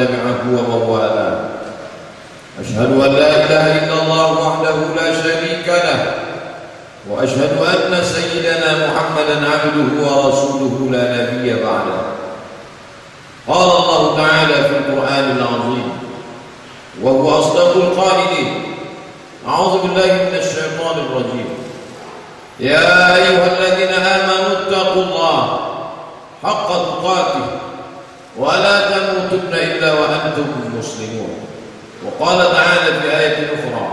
ومن تبعه ومن أشهد أن لا إله إلا الله وحده لا شريك له وأشهد أن سيدنا محمدا عبده ورسوله لا نبي بعده. قال الله تعالى في القرآن العظيم وهو أصدق القائلين أعوذ بالله من الشيطان الرجيم. يا أيها الذين آمنوا اتقوا الله حق تقاته ولا تموتن إلا وأنتم مسلمون. وقال تعالى في آية أخرى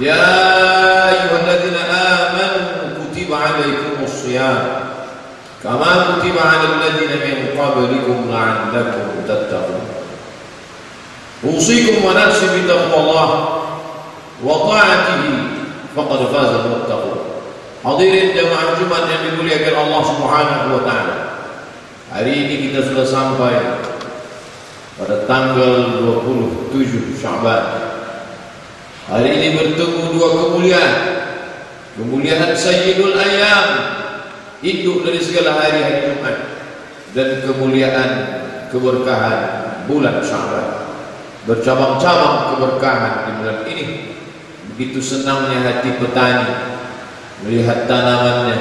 يا أيها الذين آمنوا كتب عليكم الصيام كما كتب على الذين من قبلكم لعلكم تتقون. أوصيكم ونفسي بتقوى الله وطاعته فقد فاز المتقون. Hadirin jemaah Jumat yang dimuliakan Subhanahu wa taala. Hari ini kita sudah sampai pada tanggal 27 Syaban. Hari ini bertemu dua kemuliaan. Kemuliaan Sayyidul Ayyam, induk dari segala hari-hari Jumat dan kemuliaan keberkahan bulan Syaban. Bercabang-cabang keberkahan di bulan ini. Begitu senangnya hati petani melihat tanamannya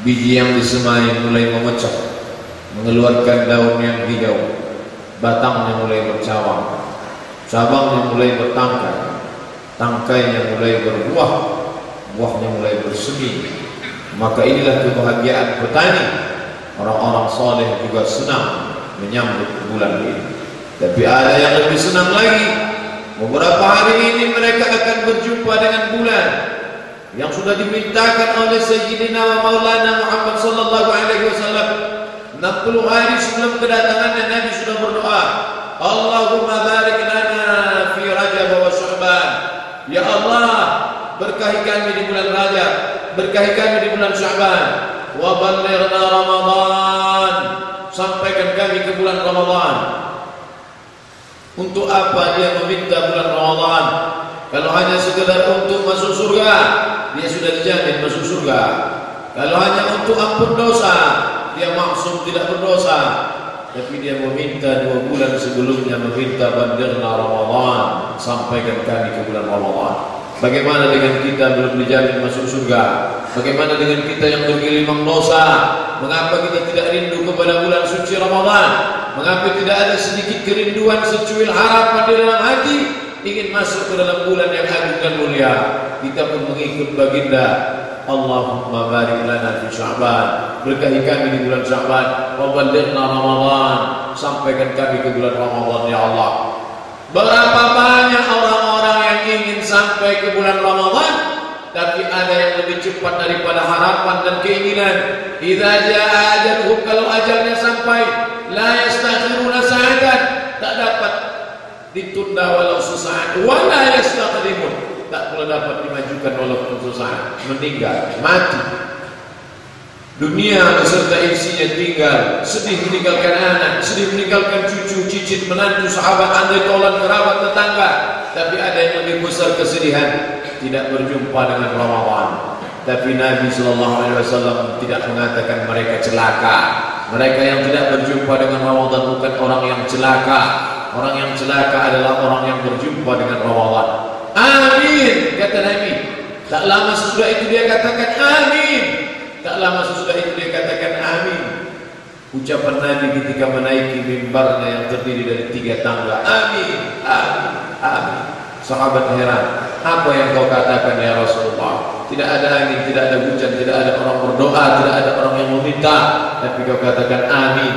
biji yang disemai mulai memecah mengeluarkan daun yang hijau. Batangnya mulai bercabang cabangnya mulai bertangkai. Tangkainya mulai berbuah. Buahnya mulai bersemi. Maka inilah kebahagiaan petani. Orang-orang soleh juga senang menyambut bulan ini. Tapi ada yang lebih senang lagi. Beberapa hari ini mereka akan berjumpa dengan bulan yang sudah dimintakan oleh Sayyidina wa Maulana Muhammad sallallahu alaihi wasallam 60 hari sebelum kedatangannya Nabi sudah berdoa. Allahumma barik lana fi Rajab wa Sya'ban ya Allah berkahi kami di bulan Rajab berkahi kami di bulan Sya'ban wa ballighna Ramadan. Sampaikan kami ke bulan Ramadan. Untuk apa dia meminta bulan Ramadan? Kalau hanya sekedar untuk masuk surga dia sudah dijamin masuk surga. Kalau hanya untuk ampun dosa dia maksum tidak berdosa. Tapi dia meminta dua bulan sebelumnya meminta bandirna Ramadan. Sampaikan kami ke bulan Ramadan. Bagaimana dengan kita belum dijamin masuk surga? Bagaimana dengan kita yang bergelimang dosa? Mengapa kita tidak rindu kepada bulan suci Ramadan? Mengapa tidak ada sedikit kerinduan secuil harapan di dalam hati? Ingin masuk ke dalam bulan yang agung dan mulia. Kita pun mengikut baginda Allahumma barik lana fi Sya'ban. Berkahi kami di bulan Sya'ban. Wa ballighna Ramadan. Sampaikan kami ke bulan Ramadan ya Allah. Berapa banyak orang-orang yang ingin sampai ke bulan Ramadan tapi ada yang lebih cepat daripada harapan dan keinginan. Idza jaa ajaluhum kalau ajalnya sampai la yastakhiruna sa'atan. Tak dapat ditunda walau sesaat. Wala yastaqdimun tak pula dapat dimajukan walaupun sesaat meninggal mati. Dunia beserta isinya tinggal. Sedih meninggalkan anak sedih meninggalkan cucu cicit menantu sahabat andai tolan kerabat tetangga. Tapi ada yang lebih besar kesedihan tidak berjumpa dengan Ramadan tapi Nabi sallallahu alaihi wasallam tidak mengatakan mereka celaka. Mereka yang tidak berjumpa dengan Ramadan bukan orang yang celaka. Orang yang celaka adalah orang yang berjumpa dengan Ramadan. Amin kata Nabi. Tak lama sesudah itu dia katakan amin. Tak lama sesudah itu dia katakan amin. Ucapan Nabi ketika menaiki mimbarnya yang terdiri dari tiga tangga. Amin, amin, amin. Sahabat heran. Apa yang kau katakan ya Rasulullah? Tidak ada angin, tidak ada hujan, tidak ada orang berdoa, tidak ada orang yang meminta. Tapi kau katakan amin.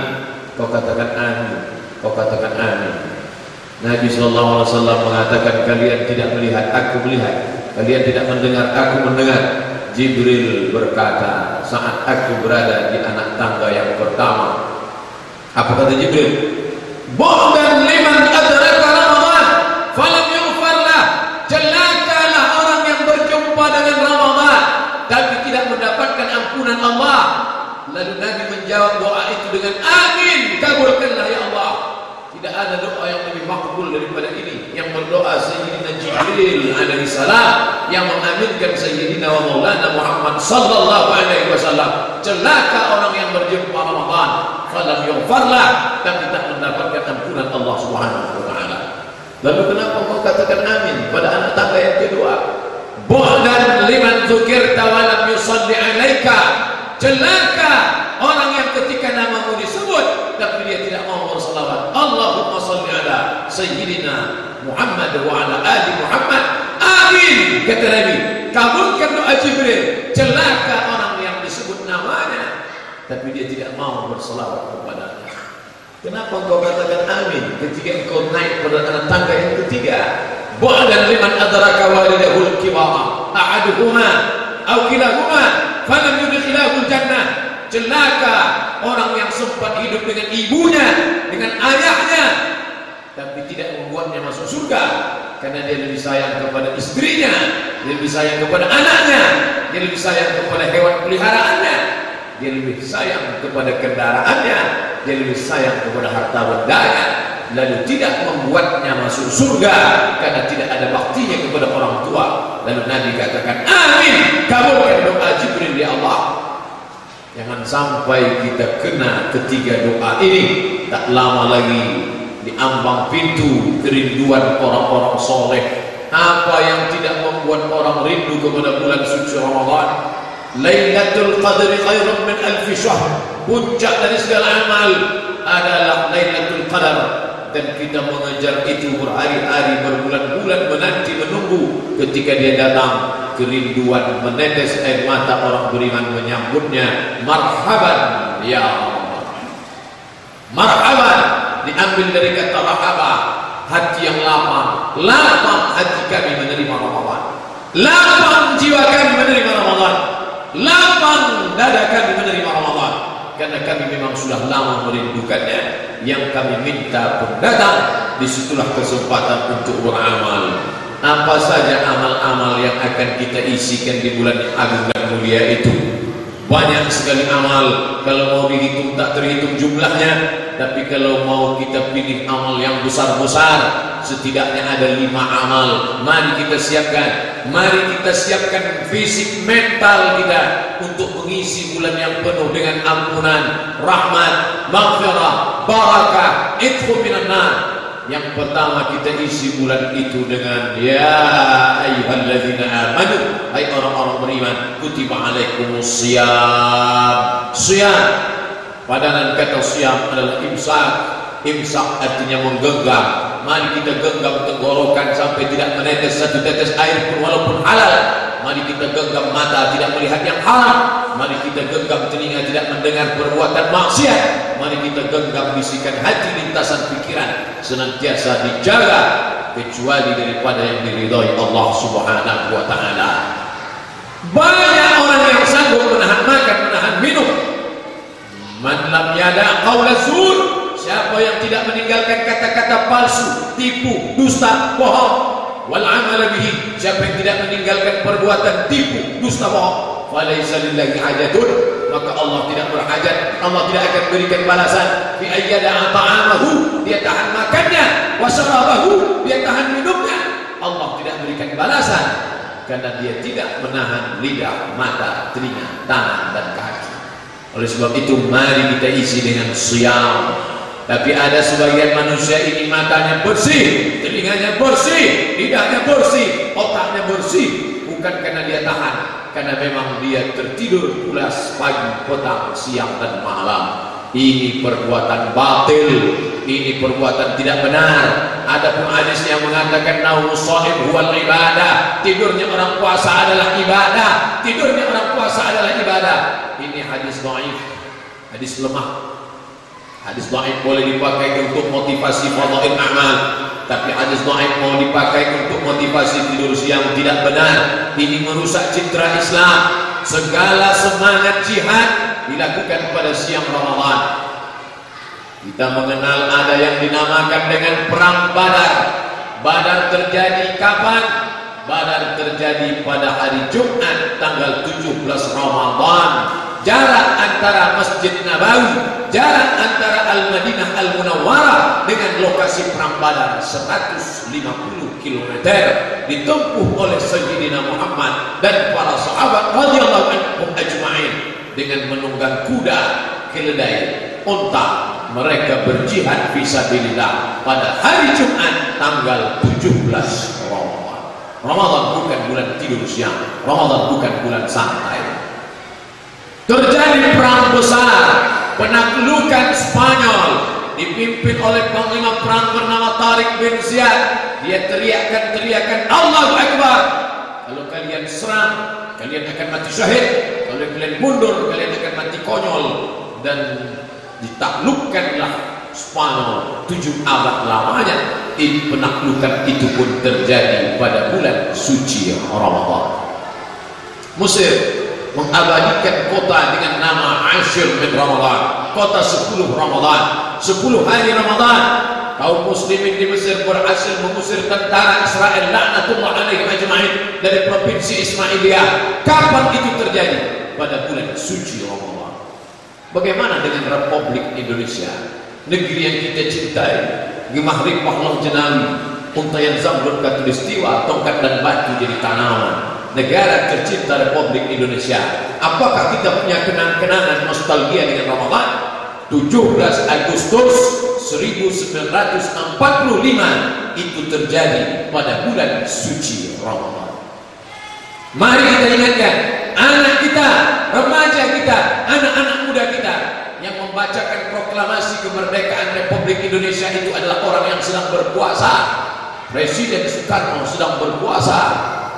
Kau katakan amin. Kau katakan amin. Nabi wasallam mengatakan kalian tidak melihat, aku melihat. Kalian tidak mendengar, aku mendengar. Jibril berkata saat aku berada di anak tangga yang pertama. Apa kata Jibril? Bu'dan liman adraka Ramadan falam yughfarlah celakalah orang yang berjumpa dengan Ramadan tapi tidak mendapatkan ampunan Allah. Lalu Nabi menjawab doa itu dengan amin tidak ada doa yang lebih makbul daripada ini. Yang berdoa Sayyidina Jibril alaihi salam yang mengaminkan Sayyidina wa Maulana Muhammad sallallahu alaihi wasallam. Celaka orang yang berjumpa Ramadan. Falam yughfarlah dan tidak mendapatkan ampunan Allah Subhanahu wa taala. Lalu kenapa kau katakan amin pada anak tangga yang kedua? Bu'dan liman dzukirta wa lam yusalli alaika. Celaka orang yang ketika namamu disebut tapi dia tidak mau berselawat Allahumma salli ala sayyidina Muhammad wa ala ali Muhammad. Amin. Kata Nabi kabulkan doa Jibril. Celaka orang yang disebut namanya. Tapi dia tidak mau berselawat kepadanya. Kenapa engkau katakan amin ketika engkau naik pada anak tangga yang ketiga? Bu'adan liman adraka walidahul kibara a'aduhuma aw kilahuma falam yudkhilahul jannah. Celaka orang yang sempat hidup dengan ibunya dengan ayahnya tapi tidak membuatnya masuk surga. Karena dia lebih sayang kepada istrinya dia lebih sayang kepada anaknya dia lebih sayang kepada hewan peliharaannya dia lebih sayang kepada kendaraannya dia lebih sayang kepada harta bendanya. Lalu tidak membuatnya masuk surga karena tidak ada baktinya kepada orang tua. Lalu Nabi katakan amin. Kabulkan doa Jibril ya Allah Jangan sampai kita kena ketiga doa ini. Tak lama lagi Di ambang pintu kerinduan orang-orang soleh. Apa yang tidak membuat orang rindu kepada bulan suci Ramadan? Lailatul Qadri khairun min alfi syahr. Puncak dari segala amal adalah Lailatul Qadar. Dan kita mengejar itu berhari-hari berbulan-bulan menanti menunggu ketika dia datang. Kerinduan menetes air mata orang beriman menyambutnya. Marhaban ya Allah. Marhaban diambil dari kata rahaba hati yang lapang. Lapang hati kami menerima Ramadan. Lapang jiwa kami menerima Ramadan. Lapang dada kami menerima Ramadan. Karena kami memang sudah lama merindukannya. Yang kami minta pun datang. Di situlah kesempatan untuk beramal. Apa saja amal-amal yang akan kita isikan di bulan agung dan mulia itu banyak sekali amal. Kalau mau dihitung tak terhitung jumlahnya. Tapi kalau mau kita pilih amal yang besar-besar setidaknya ada lima amal. Mari kita siapkan. Mari kita siapkan fisik mental kita untuk mengisi bulan yang penuh dengan ampunan rahmat maghfirah barakah. Ithu minan nar. Yang pertama kita isi bulan itu dengan ya ayyuhalladzina amanu. Hai orang-orang beriman kutiba alaikumus siyam. Siyam. Padanan kata siyam adalah imsak. Imsak artinya menggenggam. Mari kita genggam tenggorokan sampai tidak menetes satu tetes air pun walaupun halal. Mari kita genggam mata tidak melihat yang haram. Mari kita genggam telinga tidak mendengar perbuatan maksiat. Mari kita genggam bisikan hati lintasan pikiran senantiasa dijaga kecuali daripada yang diridhoi Allah Subhanahu wa taala. Banyak orang yang sanggup menahan makan menahan minum. Man lam yada qaula siapa yang tidak meninggalkan kata-kata palsu tipu dusta bohong wal amal bihi siapa yang tidak meninggalkan perbuatan tipu dusta bohong falaisa lillahi hajatun maka Allah tidak berhajat Allah tidak akan berikan balasan. Fi ayyada ta'amahu dia tahan makannya wa syarabahu dia tahan minumnya Allah tidak berikan balasan karena dia tidak menahan lidah, mata, telinga, tangan dan kaki. Oleh sebab itu mari kita isi dengan siam. Tapi ada sebagian manusia ini matanya bersih, telinganya bersih, lidahnya bersih, otaknya bersih. Bukan karena dia tahan, karena memang dia tertidur pulas pagi, petang, siang dan malam. Ini perbuatan batil, ini perbuatan tidak benar. Ada pun hadis yang mengatakan naumu shahib huwal ibadah. Tidurnya orang puasa adalah ibadah. Tidurnya orang puasa adalah ibadah. Ini hadis dhaif. Hadis lemah. Hadis dhaif boleh dipakai untuk motivasi fadhail amal. Tapi hadis dhaif mau dipakai untuk motivasi tidur siang tidak benar. Ini merusak citra Islam segala semangat jihad dilakukan pada siang Ramadan. Kita mengenal ada yang dinamakan dengan perang Badar. Badar terjadi kapan? Badar terjadi pada hari Jumat tanggal 17 Ramadan. Jarak antara Masjid Nabawi, jarak antara Al-Madinah Al-Munawwarah dengan lokasi perang Badar 150 km ditempuh oleh Sayyidina Muhammad dan para sahabat radhiyallahu anhum ajma'in dengan menunggang kuda, keledai, unta. Mereka berjihad fisabilillah pada hari Jumat tanggal 17 Ramadan. Ramadan bukan bulan tidur siang, Ramadan bukan bulan santai. Terjadi perang besar, penaklukan Spanyol dipimpin oleh panglima perang bernama Tariq bin Ziyad. Dia teriakkan teriakan Allahu Akbar. Kalau kalian serang, kalian akan mati syahid. Kalau kalian mundur, kalian akan mati konyol dan ditaklukkanlah Spanyol tujuh abad lamanya. In penaklukan itu pun terjadi pada bulan suci Ramadan. Mesir mengabadikan kota dengan nama Ashir min Ramadan kota 10 Ramadan 10 hari Ramadan kaum muslimin di Mesir berhasil mengusir tentara Israel laknatullah alaihi ajma'in dari provinsi Ismailia kapan itu terjadi? Pada bulan suci Ramadan. Bagaimana dengan Republik Indonesia? Negeri yang kita cintai gemah ripah loh jenawi untayan zamrud katulistiwa tongkat dan batu jadi tanaman. Negara tercinta Republik Indonesia. Apakah kita punya kenang-kenangan nostalgia dengan Ramadan? 17 Agustus 1945 itu terjadi pada bulan suci Ramadan. Mari kita ingatkan anak kita, remaja kita, anak-anak muda kita yang membacakan proklamasi kemerdekaan Republik Indonesia itu adalah orang yang sedang berpuasa. Presiden Soekarno sedang berpuasa,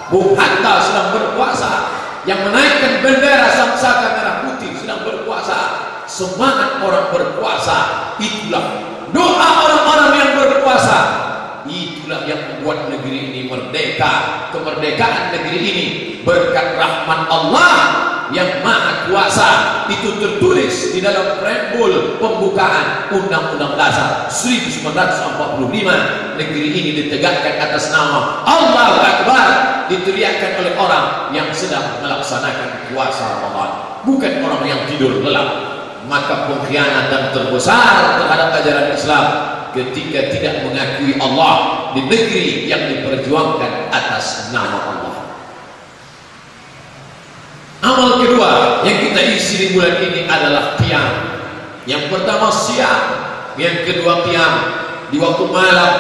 Bung Hatta sedang berpuasa yang menaikkan bendera samsaka merah putih sedang berpuasa semangat orang berpuasa itulah doa orang-orang yang berpuasa itulah yang membuat negeri ini merdeka. Kemerdekaan negeri ini berkat rahmat Allah yang maha kuasa itu tertulis di dalam preambul pembukaan Undang-Undang Dasar 1945 negeri ini ditegakkan atas nama Allah Akbar diteriakkan oleh orang yang sedang melaksanakan puasa Ramadan. Bukan orang yang tidur lelap maka pengkhianatan terbesar terhadap ajaran Islam ketika tidak mengakui Allah di negeri yang diperjuangkan atas nama Allah Amal kedua yang kita isi di bulan ini adalah qiyam. Yang pertama siang, yang kedua qiyam di waktu malam.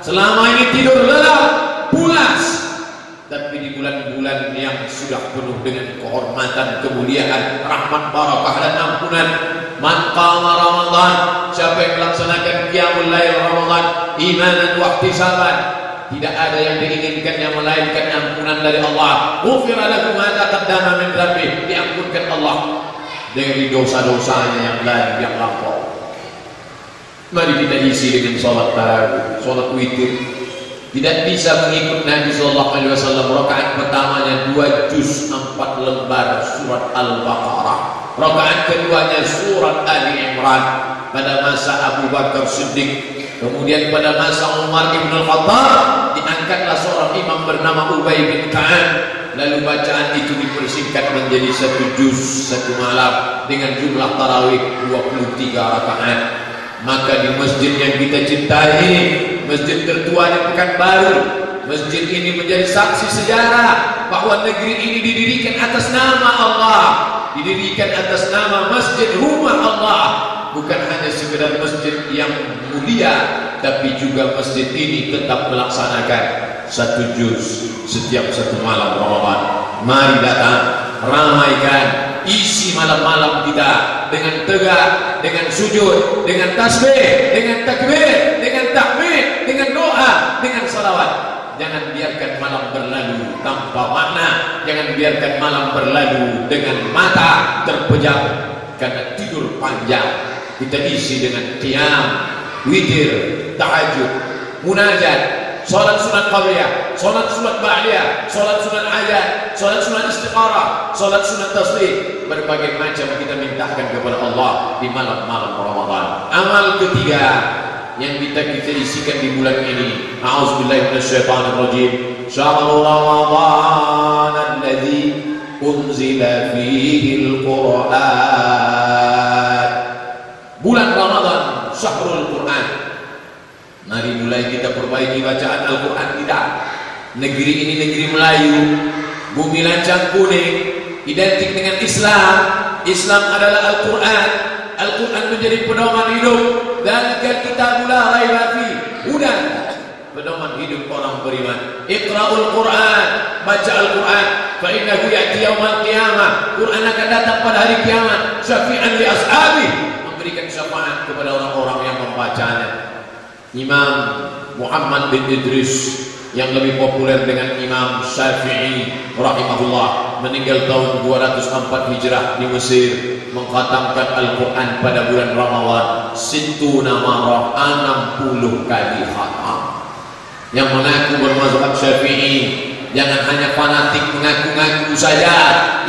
Selama ini tidur lelap, pulas. Tapi di bulan-bulan yang sudah penuh dengan kehormatan, kemuliaan, rahmat, barakah dan ampunan, man qama Ramadan, siapa yang melaksanakan qiyamul lail Ramadan imanan wa ihtisaban, tidak ada yang diinginkannya melainkan ampunan dari Allah. Ghufira lakum ma taqaddama min dhanbi. Diampunkan Allah dari dosa-dosanya yang lain yang lampau. Mari kita isi dengan salat tarawih, salat witir. Tidak bisa mengikut Nabi sallallahu alaihi wasallam rakaat pertamanya dua juz empat lembar surat Al-Baqarah. Rakaat keduanya surat Ali Imran pada masa Abu Bakar Siddiq Kemudian pada masa Umar Ibn Khattab diangkatlah seorang imam bernama Ubay bin Ka'ab. Lalu bacaan itu dipersingkat menjadi satu juz satu malam dengan jumlah tarawih 23 rakaat. Maka di masjid yang kita cintai masjid tertua di Pekanbaru, masjid ini menjadi saksi sejarah bahwa negeri ini didirikan atas nama Allah, didirikan atas nama masjid rumah Allah, bukan hanya sekedar masjid yang mulia tapi juga masjid ini tetap melaksanakan satu juz setiap satu malam Ramadan. Mari datang ramaikan isi malam-malam kita dengan tegak dengan sujud dengan tasbih dengan takbir salawat jangan biarkan malam berlalu tanpa makna jangan biarkan malam berlalu dengan mata terpejam karena tidur panjang kita isi dengan qiyam, witir, tahajud, munajat, salat sunat qabliyah, Salat sunat ba'liyah, salat sunat ayat, salat sunat istiqarah, salat sunat tasbih. Berbagai macam kita mintakan kepada Allah di malam-malam Ramadan. Amal ketiga yang kita kita isikan di bulan ini. A'udzubillahi minasyaitonir rajim. Syahrul Ramadan alladzi unzila fihi al-Qur'an. Bulan Ramadan, syahrul Quran. Mari mulai kita perbaiki bacaan Al-Quran kita. Negeri ini negeri Melayu, bumi lancang kuning, identik dengan Islam. Islam adalah Al-Quran. Al-Quran menjadi pedoman hidup dan kita mulai rafi. Udah pedoman hidup orang beriman. Iqra'ul Quran, baca Al-Quran. Fa innahu ya'ti yaumal qiyamah. Quran akan datang pada hari kiamat. Syafi'an li ashabi, memberikan syafaat kepada orang-orang yang membacanya. Imam Muhammad bin Idris yang lebih populer dengan Imam Syafi'i rahimahullah meninggal tahun 204 Hijrah di Mesir mengkhatamkan Al-Quran pada bulan Ramadan situna marah 60 kali khatam. Yang mengaku bermazhab Syafi'i jangan hanya fanatik mengaku-ngaku saja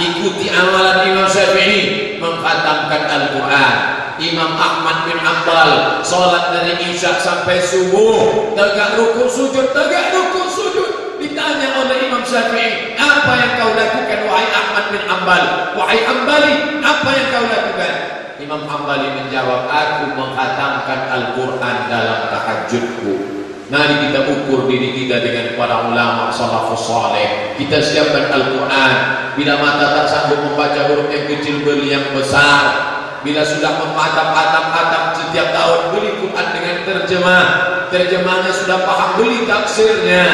ikuti amalan Imam Syafi'i mengkhatamkan Al-Quran Imam Ahmad bin Ambal Salat dari Isya sampai subuh Tegak rukuk sujud Tegak rukuk sujud Ditanya oleh Imam Syafi'i Apa yang kau lakukan Wahai Ahmad bin Ambal Wahai Ambali Apa yang kau lakukan Imam Ambali menjawab Aku menghatamkan Al-Quran dalam tahajudku Mari kita ukur diri kita dengan para ulama salafus saleh. Kita siapkan Al-Quran. Bila mata tak sanggup membaca huruf yang kecil beli yang besar. Bila sudah mematam-atam-atam setiap tahun beli Quran dengan terjemah. Terjemahnya sudah paham beli tafsirnya.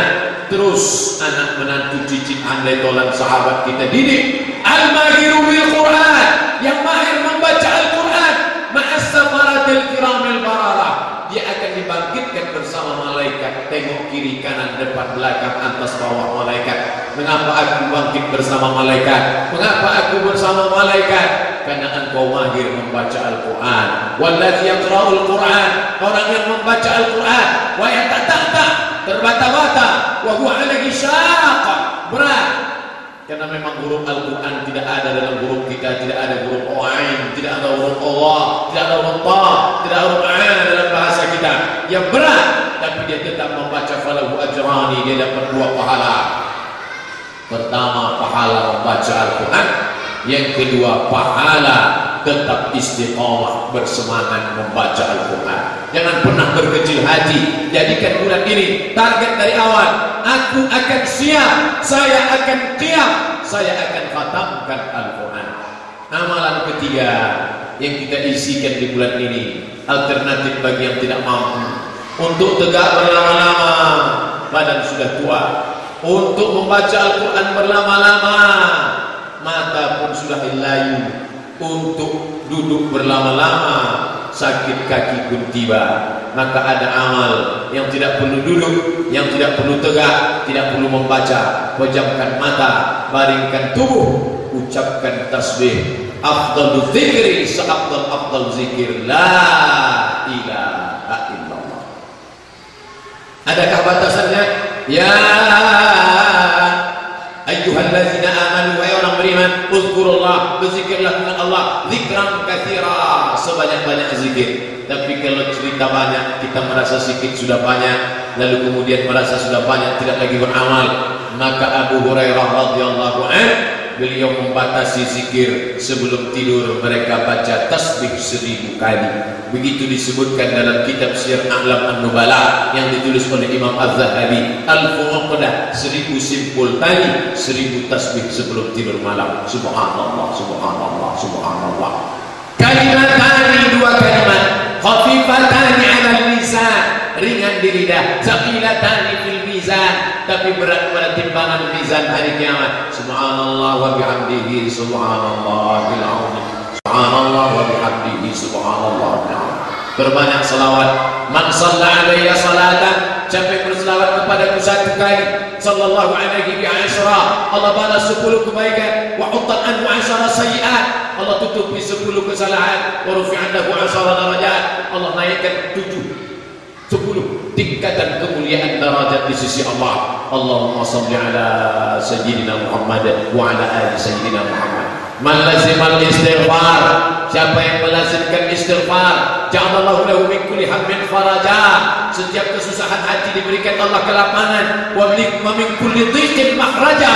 Terus anak menantu cicit andai tolan sahabat kita didik. Al-mahiru bil Quran. Yang mahir membaca Al-Quran. Ma'as safaratil kiramil bararah dia akan dibangkitkan bersama malaikat tengok kiri kanan depan belakang atas bawah malaikat mengapa aku bangkit bersama malaikat mengapa aku bersama malaikat karena engkau mahir membaca Al-Quran. Wallazi yaqra'ul Quran. Orang yang membaca Al-Quran. Wa yatata'ta terbata-bata. Wa huwa syaqqa berat. Karena memang huruf Al-Quran tidak ada dalam huruf kita. Tidak ada huruf Ain. Tidak ada huruf Allah. Tidak ada huruf Ta. Tidak ada huruf Ain dalam bahasa kita. Yang berat. Tapi dia tetap membaca Falahu ajrani. Dia dapat dua pahala. Pertama pahala membaca Al-Quran Yang kedua pahala Tetap istiqamah Bersemangat membaca Al-Quran. Jangan pernah berkecil hati. Jadikan bulan ini target dari awal. Aku akan siap Saya akan tiap Saya akan khatamkan Al-Quran. Amalan ketiga Yang kita isikan di bulan ini Alternatif bagi yang tidak mampu. Untuk tegak berlama-lama Badan sudah tua. Untuk membaca Al-Quran berlama-lama Mata pun sudah layu Untuk duduk berlama-lama sakit kaki pun tiba. Maka ada amal yang tidak perlu duduk yang tidak perlu tegak tidak perlu membaca. Pejamkan mata baringkan tubuh ucapkan tasbih. Afdalu zikri seafdal afdal zikir. La ilaha illallah. Adakah batasannya? Ya beriman uzkurullah berzikirlah dengan Allah zikran katsira sebanyak-banyak zikir. Tapi kalau cerita banyak kita merasa sedikit sudah banyak lalu kemudian merasa sudah banyak tidak lagi beramal maka Abu Hurairah radhiyallahu anhu beliau membatasi zikir sebelum tidur. Mereka baca tasbih seribu kali. Begitu disebutkan dalam kitab Syiar A'lam An-Nubala yang ditulis oleh Imam Az-Zahabi. Al-Fuqdah seribu simpul tadi seribu tasbih sebelum tidur malam. Subhanallah subhanallah subhanallah. Kalimatani dua kalimat. Khafifatani 'ala lisan. Ringan di lidah. Saqilatani fil mizan tapi berat pada timbangan mizan hari kiamat. Subhanallah wa bihamdihi subhanallahil azim subhanallah wa bihamdihi subhanallah berbanyak salawat. Man shalla alayya salatan sampai berselawat kepadaku satu kali sallallahu alaihi bi asyra Allah balas 10 kebaikan. Wa utat anhu asyara sayiat Allah tutupi 10 kesalahan. Wa rufi'an lahu asyara darajat. Allah naikkan 7 Sepuluh tingkatan kemuliaan darajat di sisi Allah. Allahumma salli ala sayyidina Muhammad wa ala ali sayyidina Muhammad. Man lazimal istighfar. Siapa yang melazimkan istighfar, ja'alallahu lahu min kulli hammin faraja. Setiap kesusahan hati diberikan Allah kelapangan. Wa min kulli dhiqin makhraja.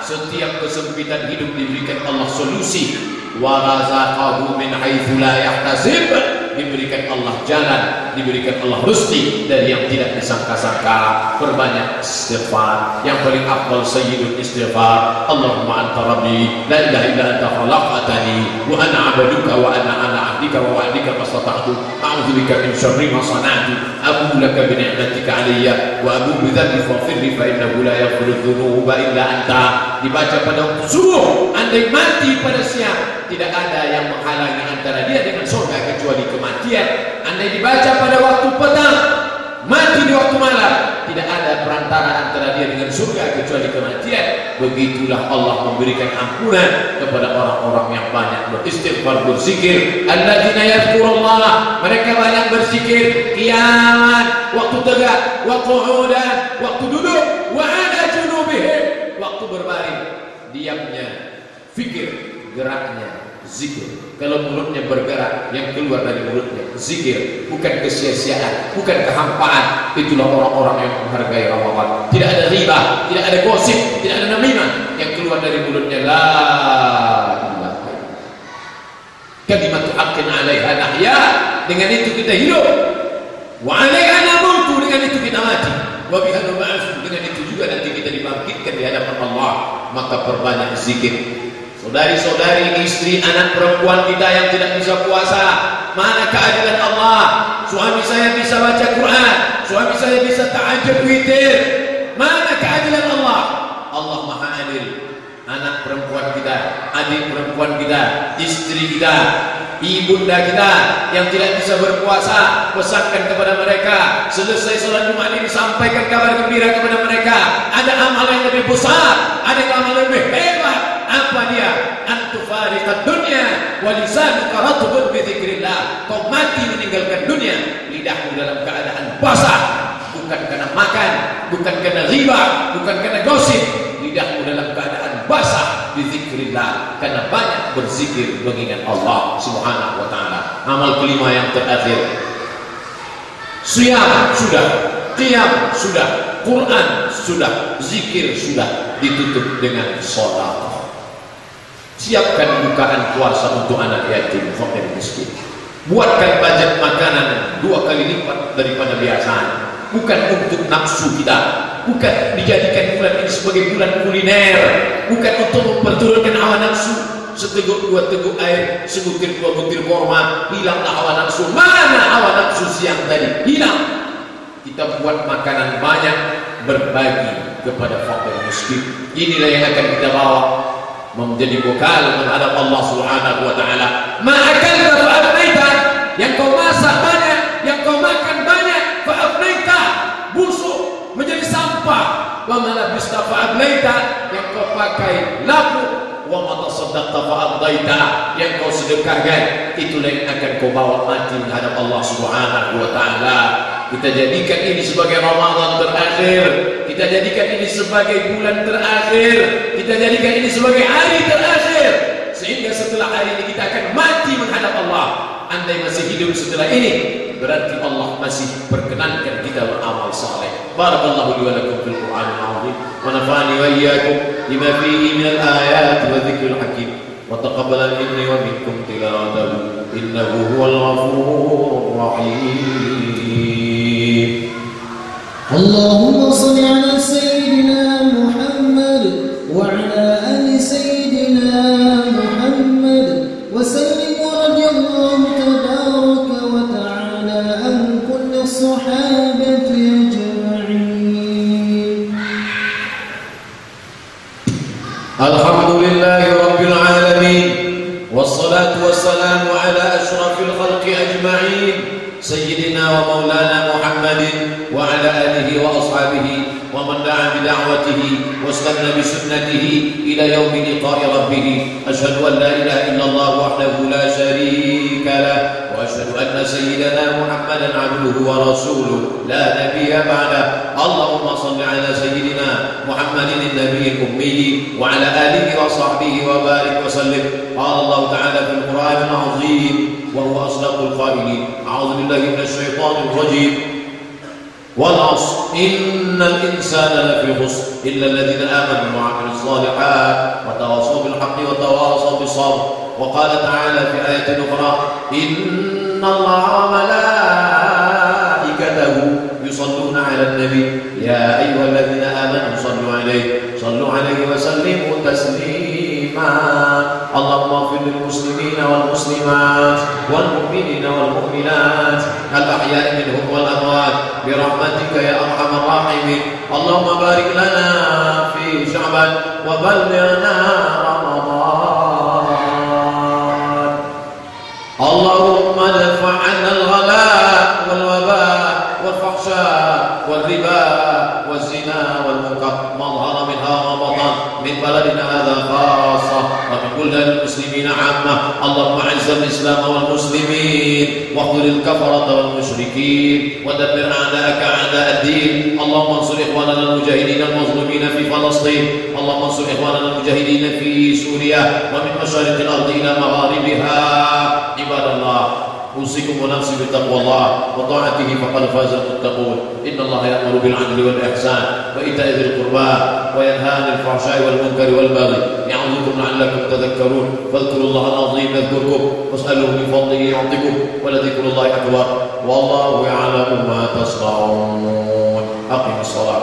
Setiap kesempitan hidup diberikan Allah solusi. Wa razaqahu min haitsu la yahtasib diberikan Allah jalan, diberikan Allah rezeki dari yang tidak disangka-sangka. Perbanyak istighfar. Yang paling afdal sayyidul istighfar. Allahumma anta rabbi, la ilaha illa anta khalaqtani wa ana 'abduka wa ana ala 'ahdika wa wa'dika mastata'tu. A'udzu bika min syarri ma sana'tu. Abu laka bi ni'matika 'alayya wa abu bi dhanbi faghfir li fa innahu la yaghfiru dhunuba illa anta. Dibaca pada subuh, andai mati pada siang, tidak ada yang menghalangi antara dia dengan surga kecuali kematian. Andai dibaca pada waktu petang, mati di waktu malam, tidak ada perantara antara dia dengan surga kecuali kematian. Begitulah Allah memberikan ampunan kepada orang-orang yang banyak beristighfar berzikir. Alladzina yadhkurullah, mereka banyak berzikir kiamat, waktu tegak, waktu udan, waktu duduk, wa ala junubihim, waktu berbaring, diamnya, fikir, geraknya, zikir. Kalau mulutnya bergerak, yang keluar dari mulutnya zikir, bukan kesia-siaan, bukan kehampaan. Itulah orang-orang yang menghargai Ramadan. Tidak ada riba, tidak ada gosip, tidak ada namimah. Yang keluar dari mulutnya la ilaha Kalimat haqqin 'alaiha nahya. Dengan itu kita hidup. Wa 'alaiha namutu. Dengan itu kita mati. Wa biha. Dengan itu juga nanti kita dibangkitkan di hadapan Allah. Maka perbanyak zikir. Saudari-saudari, istri, anak perempuan kita yang tidak bisa puasa, mana keadilan Allah? Suami saya bisa baca Quran, suami saya bisa tahajud witir. Mana keadilan Allah? Allah Maha Adil. Anak perempuan kita, adik perempuan kita, istri kita, ibunda kita yang tidak bisa berpuasa, pesankan kepada mereka. Selesai sholat Jumat ini sampaikan kabar gembira kepada mereka. Ada amal yang lebih besar, ada amal yang lebih hebat. Apa dia? Antufariqat dunia walisanuka ratbun bi. Kau mati meninggalkan dunia, lidahmu dalam keadaan basah, bukan karena makan, bukan karena riba, bukan karena gosip. Lidahmu dalam keadaan basah di karena banyak berzikir mengingat Allah Subhanahu wa taala. Amal kelima yang terakhir. Siyam sudah, qiyam sudah, Quran sudah, zikir sudah ditutup dengan salat. Siapkan bukaan puasa untuk anak yatim fakir miskin. Buatkan budget makanan dua kali lipat daripada biasanya. Bukan untuk nafsu kita, bukan dijadikan bulan ini sebagai bulan kuliner, bukan untuk memperturunkan hawa nafsu. Seteguk dua teguk air, sebutir dua butir kurma, hilanglah hawa nafsu. Mana hawa nafsu siang tadi? Hilang. Kita buat makanan banyak, berbagi kepada fakir miskin. Inilah yang akan kita bawa menjadi bekal menghadap Allah Subhanahu wa taala. Ma'akalta fa'afnaita, yang kau masak banyak, yang kau makan banyak, fa'afnaita, busuk menjadi sampah. Wa ma labista fa'ablaita, yang kau pakai lapu, wa ma tasaddaqta fa'adaita, yang kau sedekahkan, itulah yang akan kau bawa mati menghadap Allah Subhanahu wa taala. Kita jadikan ini sebagai Ramadan terakhir. Kita jadikan ini sebagai bulan terakhir. Kita jadikan ini sebagai hari terakhir. Sehingga setelah hari ini kita akan mati menghadap Allah. Andai masih hidup setelah ini, berarti Allah masih perkenankan kita beramal saleh. Barakallahu li wa lakum fil Qur'anil Azim wa nafa'ani wa iyyakum bima fihi min al-ayat wa dzikril hakim. Wa taqabbal minni wa minkum tilawatahu innahu huwal ghafurur rahim. Allahumma وسلم. قال الله تعالى في القرآن العظيم وهو أصدق القائلين. أعوذ بالله من الشيطان الرجيم. والعصر. إن الإنسان لفي خسر إلا الذين آمنوا وعملوا الصالحات وتواصوا بالحق وتواصوا بالصبر. وقال تعالى في آية أخرى إن الله وملائكته يصلون على النبي. يا أيها الذين آمنوا صلوا عليه. صلوا عليه وسلموا تسليما اللهم اغفر للمسلمين والمسلمات والمؤمنين والمؤمنات الأحياء منهم والأموات برحمتك يا أرحم الراحمين. اللهم بارك لنا في شعبان وبلغنا رمضان ومن بلدان المسلمين عامة اللهم اعز الإسلام والمسلمين واخذل الكفرة والمشركين ودمر أعداءك أعداء الدين اللهم انصر إخواننا المجاهدين المظلومين في فلسطين اللهم انصر إخواننا المجاهدين في سوريا ومن مشارق الأرض إلى مغاربها عباد الله أوصيكم ونفسي بتقوى الله وطاعته فقد فاز المتقون إن الله يأمر بالعدل والإحسان وإيتاء ذي القربى وينهى عن الفحشاء والمنكر والبغي يعظكم لعلكم تذكرون فاذكروا الله العظيم يذكركم واسألوه من فضله يعطكم ولذكر الله أكبر والله يعلم ما تصنعون أقم الصلاة